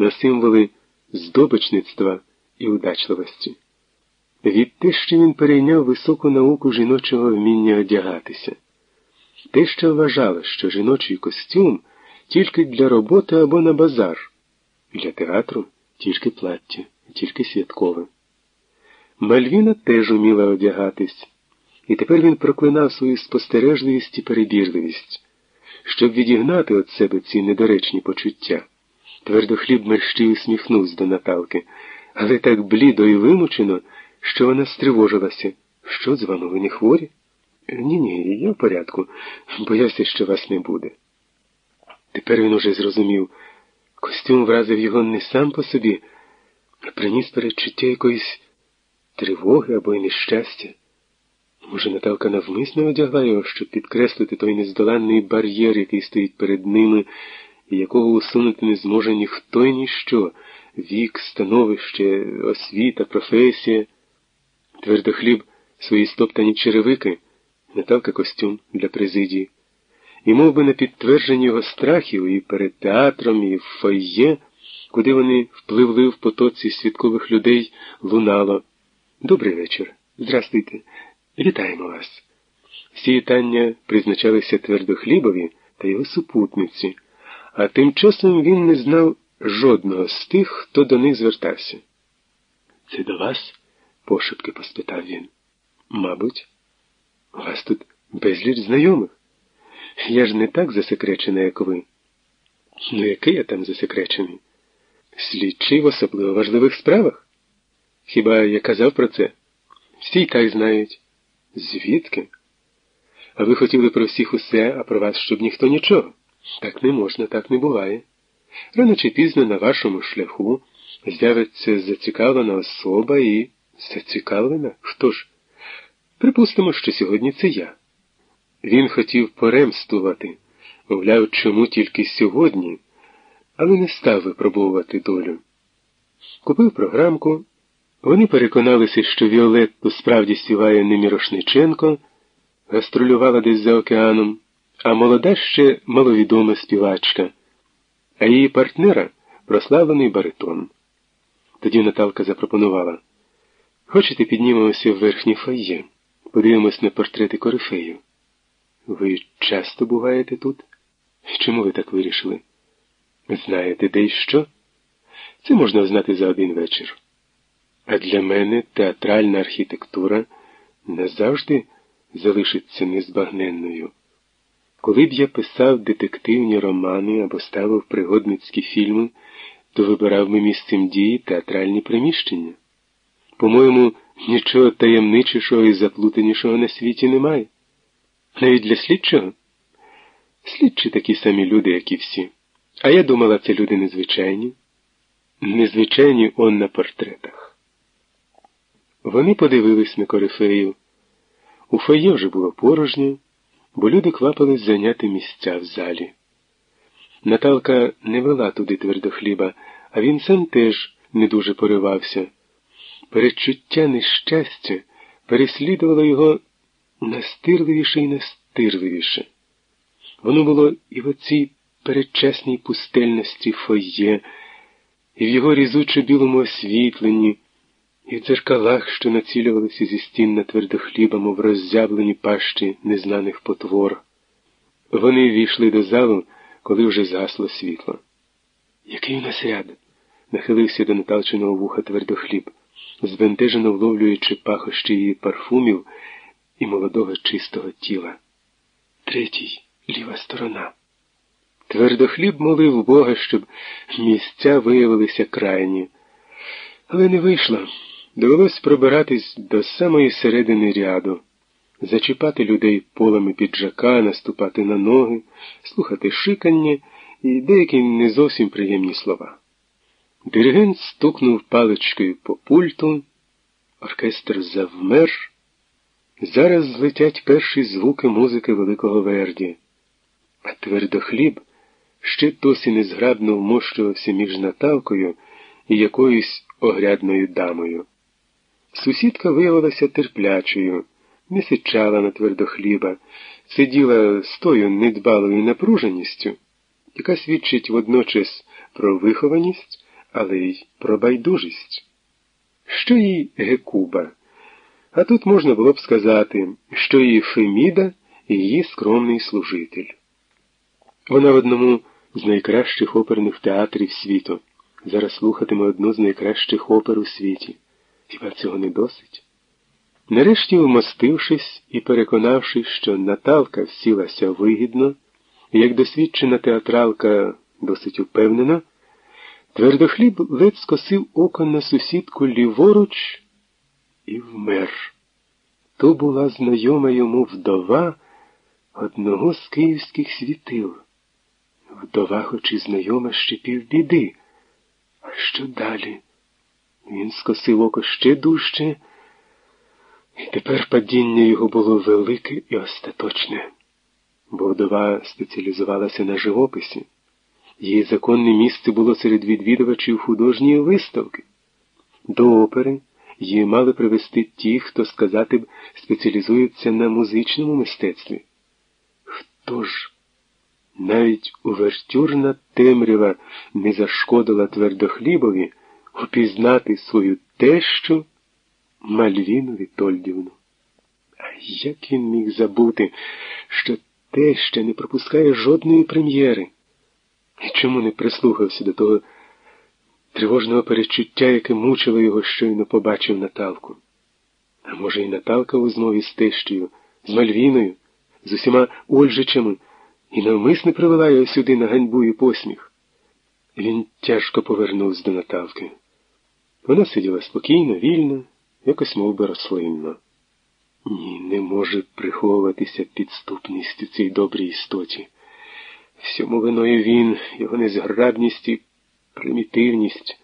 на символи здобичництва і удачливості. Від те, що він перейняв високу науку жіночого вміння одягатися. Те, що вважала, що жіночий костюм тільки для роботи або на базар, для театру тільки плаття, тільки святкове. Мальвіна теж уміла одягатись, і тепер він проклинав свою спостережливість і перебірливість, щоб відігнати від себе ці недоречні почуття. Твердохліб мерщій усміхнувся до Наталки, але так блідо і вимучено, що вона стривожилася. Що з вами, ви не хворі? Ні, ні, я в порядку, боявся, що вас не буде. Тепер він уже зрозумів, костюм вразив його не сам по собі, а приніс передчуття якоїсь тривоги або й нещастя. Може, Наталка навмисно одягла його, щоб підкреслити той нездоланний бар'єр, який стоїть перед ними, якого усунути не зможе ніхто й ніщо вік, становище, освіта, професія. Твердохліб свої стоптані черевики, Наталка костюм для президії. І мов би на підтвердження його страхів і перед театром, і в фойє, куди вони впливли в потоці святкових людей, лунало. Добрий вечір. Здрастуйте. Вітаємо вас. Всі вітання призначалися твердохлібові та його супутниці, а тим часом він не знав жодного з тих, хто до них звертався. Це до вас? пошепки поспитав він. Мабуть, у вас тут безліч знайомих. Я ж не так засекречений, як ви. Ну, який я там засекречений? Слідчий в особливо важливих справах? Хіба я казав про це? Всі й так знають. Звідки? А ви хотіли про всіх усе, а про вас, щоб ніхто нічого. Так не можна, так не буває. Рано чи пізно на вашому шляху з'явиться зацікавлена особа і. Зацікавлена? Хто ж? Припустимо, що сьогодні це я. Він хотів поремствувати, мовляв, чому тільки сьогодні, але не став випробовувати долю. Купив програмку. Вони переконалися, що Віолетту справді співає не Мірошниченко, гастролювала десь за океаном, а молода ще маловідома співачка, а її партнера прославлений баритон. Тоді Наталка запропонувала Хочете, піднімемося в верхнє фойє, подивимось на портрети корифею. Ви часто буваєте тут? Чому ви так вирішили? Знаєте, де й що? Це можна знати за один вечір. А для мене театральна архітектура назавжди залишиться незбагненною. Коли б я писав детективні романи або ставив пригодницькі фільми, то вибирав би місцем дії театральні приміщення. По-моєму, нічого таємничішого і заплутанішого на світі немає. Навіть для слідчого. Слідчі такі самі люди, як і всі. А я думала, це люди незвичайні. Незвичайні он на портретах. Вони подивились на корифею. У фойє вже було порожньо, бо люди квапились зайняти місця в залі. Наталка не вела туди твердохліба, а він сам теж не дуже поривався. Передчуття нещастя переслідувало його настирливіше і настирливіше. Воно було і в оцій передчасній пустельності фоє, і в його різучо білому освітленні, і в дзеркалах, що націлювалися зі стін на твердохлібом в роззяблені пащі незнаних потвор. Вони війшли до залу, коли вже згасло світло. Який у нас ряд? нахилився до наталченого вуха твердохліб, збентежено вловлюючи пахощі її парфумів і молодого чистого тіла. Третій ліва сторона. Твердохліб молив Бога, щоб місця виявилися крайні, але не вийшло. Довелось пробиратись до самої середини ряду, зачіпати людей полами піджака, наступати на ноги, слухати шикання і деякі не зовсім приємні слова. Диригент стукнув паличкою по пульту, оркестр завмер. Зараз злетять перші звуки музики Великого Верді, а твердохліб ще досі незграбно вмощувався між Наталкою і якоюсь огрядною дамою. Сусідка виявилася терплячою, не сичала на твердохліба, сиділа з тою недбалою напруженістю, яка свідчить водночас про вихованість але й про байдужість. Що їй Гекуба? А тут можна було б сказати, що її Феміда її скромний служитель. Вона в одному з найкращих оперних театрів світу. Зараз слухатиме одну з найкращих опер у світі. Хіба цього не досить? Нарешті, вмостившись і переконавшись, що Наталка всілася вигідно, як досвідчена театралка досить упевнена, твердохліб ледь скосив око на сусідку ліворуч і вмер. То була знайома йому вдова одного з київських світил. Вдова, хоч і знайома ще півбіди. А що далі? Він скосив око ще дужче, і тепер падіння його було велике і остаточне, бо вдова спеціалізувалася на живописі. Її законне місце було серед відвідувачів художньої виставки. До опери її мали привезти ті, хто сказати б спеціалізується на музичному мистецтві. Хто ж? Навіть увертюрна темрява не зашкодила твердохлібові упізнати свою тещу Мальвіну Вітольдівну. А як він міг забути, що теща не пропускає жодної прем'єри? І чому не прислухався до того тривожного перечуття, яке мучило його, щойно побачив Наталку? А може, і Наталка у змові з тещею, з Мальвіною, з усіма Ольжичами, і навмисне привела його сюди на ганьбу і посміх. Він тяжко повернувся до Наталки. Вона сиділа спокійно, вільно, якось мов би, рослинно. Ні, не може приховуватися підступність у цій добрій істоті. Всьому виною він, його незграбність і примітивність.